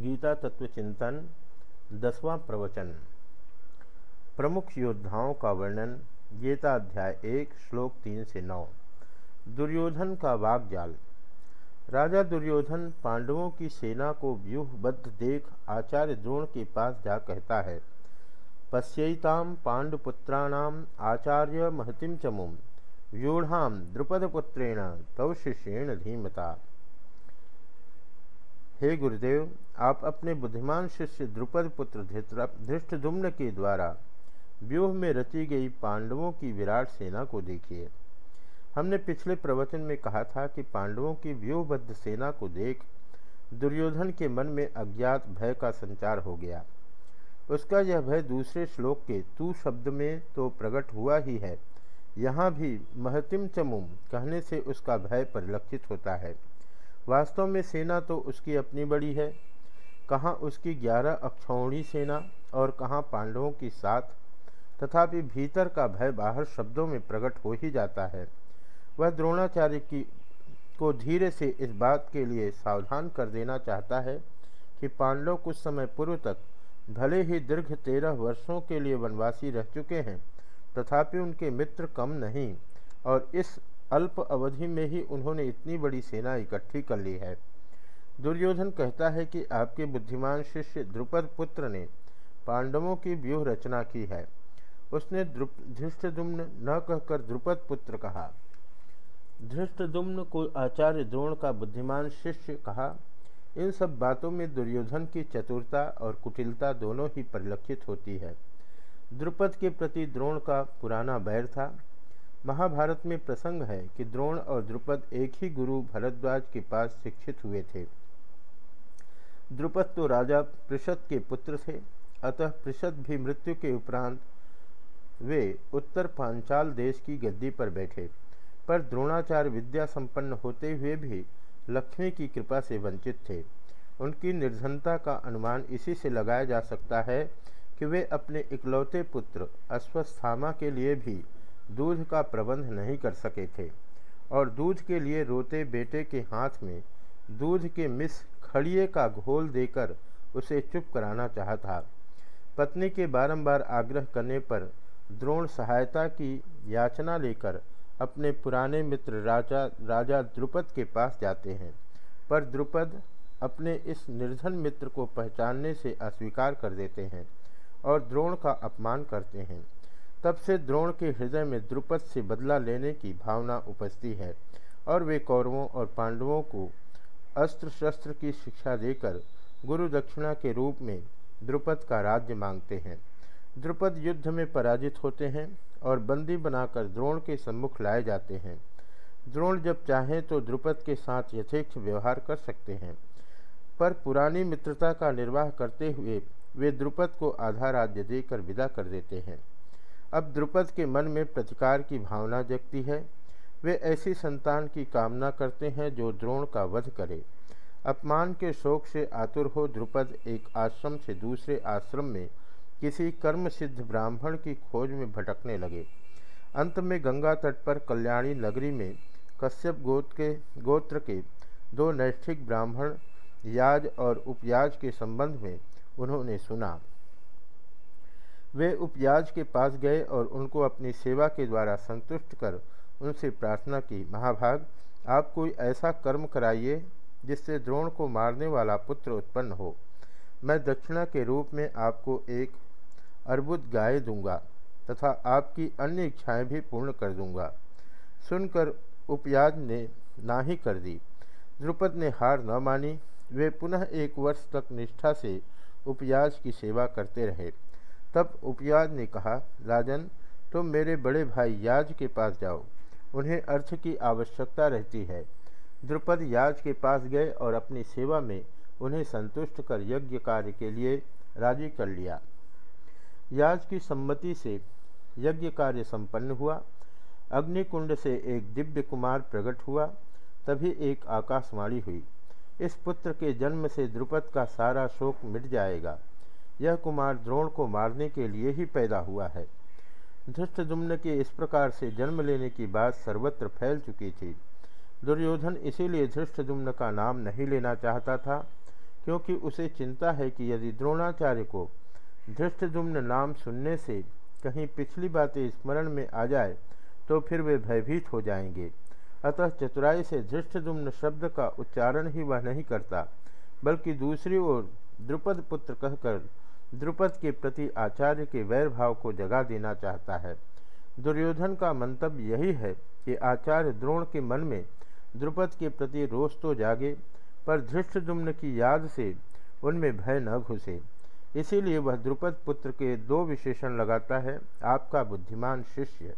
गीता तत्व चिंतन, दसवां प्रवचन। प्रमुख योद्धाओं का वर्णन, गीता अध्याय एक, श्लोक तीन से नौ। दुर्योधन का वागजाल। राजा दुर्योधन पांडवों की सेना को व्यूहबद्ध देख आचार्य द्रोण के पास जा कहता है पश्यताम पांडुपुत्राणाम आचार्य महतिम चमुम व्यूढ़ाम द्रुपदपुत्रेण तव शिष्येण धीमता। हे गुरुदेव, आप अपने बुद्धिमान शिष्य द्रुपद पुत्र धृष्टधुम्न के द्वारा व्यूह में रची गई पांडवों की विराट सेना को देखिए। हमने पिछले प्रवचन में कहा था कि पांडवों की व्यूहबद्ध सेना को देख दुर्योधन के मन में अज्ञात भय का संचार हो गया। उसका यह भय दूसरे श्लोक के तू शब्द में तो प्रकट हुआ ही है। यहाँ भी महतिम चमुम कहने से उसका भय परिलक्षित होता है। वास्तव में सेना तो उसकी अपनी बड़ी है। कहाँ उसकी ग्यारह अक्षौणी सेना और कहाँ पांडवों की साथ तथापि भीतर का भय बाहर शब्दों में प्रकट हो ही जाता है। वह द्रोणाचार्य की, को धीरे से इस बात के लिए सावधान कर देना चाहता है कि पांडव कुछ समय पूर्व तक भले ही दीर्घ तेरह वर्षों के लिए वनवासी रह चुके हैं, तथापि उनके मित्र कम नहीं और इस अल्प अवधि में ही उन्होंने इतनी बड़ी सेना इकट्ठी कर ली है। दुर्योधन कहता है कि आपके बुद्धिमान शिष्य द्रुपद पुत्र ने पांडवों की व्यूह रचना की है। उसने द्रुप धृष्टदुम्न न कहकर द्रुपद पुत्र कहा। धृष्टदुम्न को आचार्य द्रोण का बुद्धिमान शिष्य कहा, इन सब बातों में दुर्योधन की चतुरता और कुटिलता दोनों ही परिलक्षित होती है। द्रुपद के प्रति द्रोण का पुराना बैर था। महाभारत में प्रसंग है कि द्रोण और द्रुपद एक ही गुरु भरद्वाज के पास शिक्षित हुए थे। द्रुपद तो राजा पृषद के पुत्र थे, अतः पृषद भी मृत्यु के उपरांत वे उत्तर पांचाल देश की गद्दी पर बैठे। पर द्रोणाचार्य विद्या संपन्न होते हुए भी लक्ष्मी की कृपा से वंचित थे। उनकी निर्धनता का अनुमान इसी से लगाया जा सकता है कि वे अपने इकलौते पुत्र अश्वस्थामा के लिए भी दूध का प्रबंध नहीं कर सके थे और दूध के लिए रोते बेटे के हाथ में दूध के मिस खड़िए का घोल देकर उसे चुप कराना चाहा था। पत्नी के बारंबार आग्रह करने पर द्रोण सहायता की याचना लेकर अपने पुराने मित्र राजा राजा द्रुपद के पास जाते हैं। पर द्रुपद अपने इस निर्धन मित्र को पहचानने से अस्वीकार कर देते हैं और द्रोण का अपमान करते हैं। तब से द्रोण के हृदय में द्रुपद से बदला लेने की भावना उपजती है, और वे कौरवों और पांडवों को अस्त्र शस्त्र की शिक्षा देकर गुरु दक्षिणा के रूप में द्रुपद का राज्य मांगते हैं। द्रुपद युद्ध में पराजित होते हैं और बंदी बनाकर द्रोण के सम्मुख लाए जाते हैं। द्रोण जब चाहें तो द्रुपद के साथ यथेक्ष व्यवहार कर सकते हैं, पर पुरानी मित्रता का निर्वाह करते हुए वे द्रुपद को आधा राज्य देकर विदा कर देते हैं। अब द्रुपद के मन में प्रतिकार की भावना जगती है। वे ऐसी संतान की कामना करते हैं जो द्रोण का वध करे। अपमान के शोक से आतुर हो द्रुपद एक आश्रम से दूसरे आश्रम में किसी कर्म सिद्ध ब्राह्मण की खोज में भटकने लगे। अंत में गंगा तट पर कल्याणी नगरी में कश्यप गोत्र के गोत्र के दो नैष्ठिक ब्राह्मण याज और उपयाज के संबंध में उन्होंने सुना। वे उपयाज के पास गए और उनको अपनी सेवा के द्वारा संतुष्ट कर उनसे प्रार्थना की, महाभाग, आप कोई ऐसा कर्म कराइए जिससे द्रोण को मारने वाला पुत्र उत्पन्न हो। मैं दक्षिणा के रूप में आपको एक अर्बुद गाय दूँगा तथा आपकी अन्य इच्छाएँ भी पूर्ण कर दूँगा सुनकर उपयाज ने ना ही कर दी। द्रुपद ने हार न मानी। वे पुनः एक वर्ष तक निष्ठा से उपयाज की सेवा करते रहे। तब उपयाज ने कहा, राजन, तुम मेरे बड़े भाई याज के पास जाओ। उन्हें अर्थ की आवश्यकता रहती है। द्रुपद याज के पास गए और अपनी सेवा में उन्हें संतुष्ट कर यज्ञ कार्य के लिए राज़ी कर लिया। याज की सम्मति से यज्ञ कार्य संपन्न हुआ। अग्निकुंड से एक दिव्य कुमार प्रकट हुआ। तभी एक आकाशवाणी हुई। इस पुत्र के जन्म से द्रुपद का सारा शोक मिट जाएगा। यह कुमार द्रोण को मारने के लिए ही पैदा हुआ है। धृष्टदुम्न के इस प्रकार से जन्म लेने की बात सर्वत्र फैल चुकी थी। दुर्योधन इसीलिए धृष्टदुम्न का नाम नहीं लेना चाहता था, क्योंकि उसे चिंता है कि यदि द्रोणाचार्य को धृष्टदुम्न नाम सुनने से कहीं पिछली बातें स्मरण में आ जाए तो फिर वे भयभीत हो जाएँगे। अतः चतुराई से धृष्टदुम्न शब्द का उच्चारण ही वह नहीं करता, बल्कि दूसरी ओर द्रुपद पुत्र कहकर द्रुपद के प्रति आचार्य के वैर भाव को जगा देना चाहता है। दुर्योधन का मंतव्य यही है कि आचार्य द्रोण के मन में द्रुपद के प्रति रोष तो जागे, पर धृष्टदुम्न की याद से उनमें भय न घुसे। इसीलिए वह द्रुपद पुत्र के दो विशेषण लगाता है, आपका बुद्धिमान शिष्य।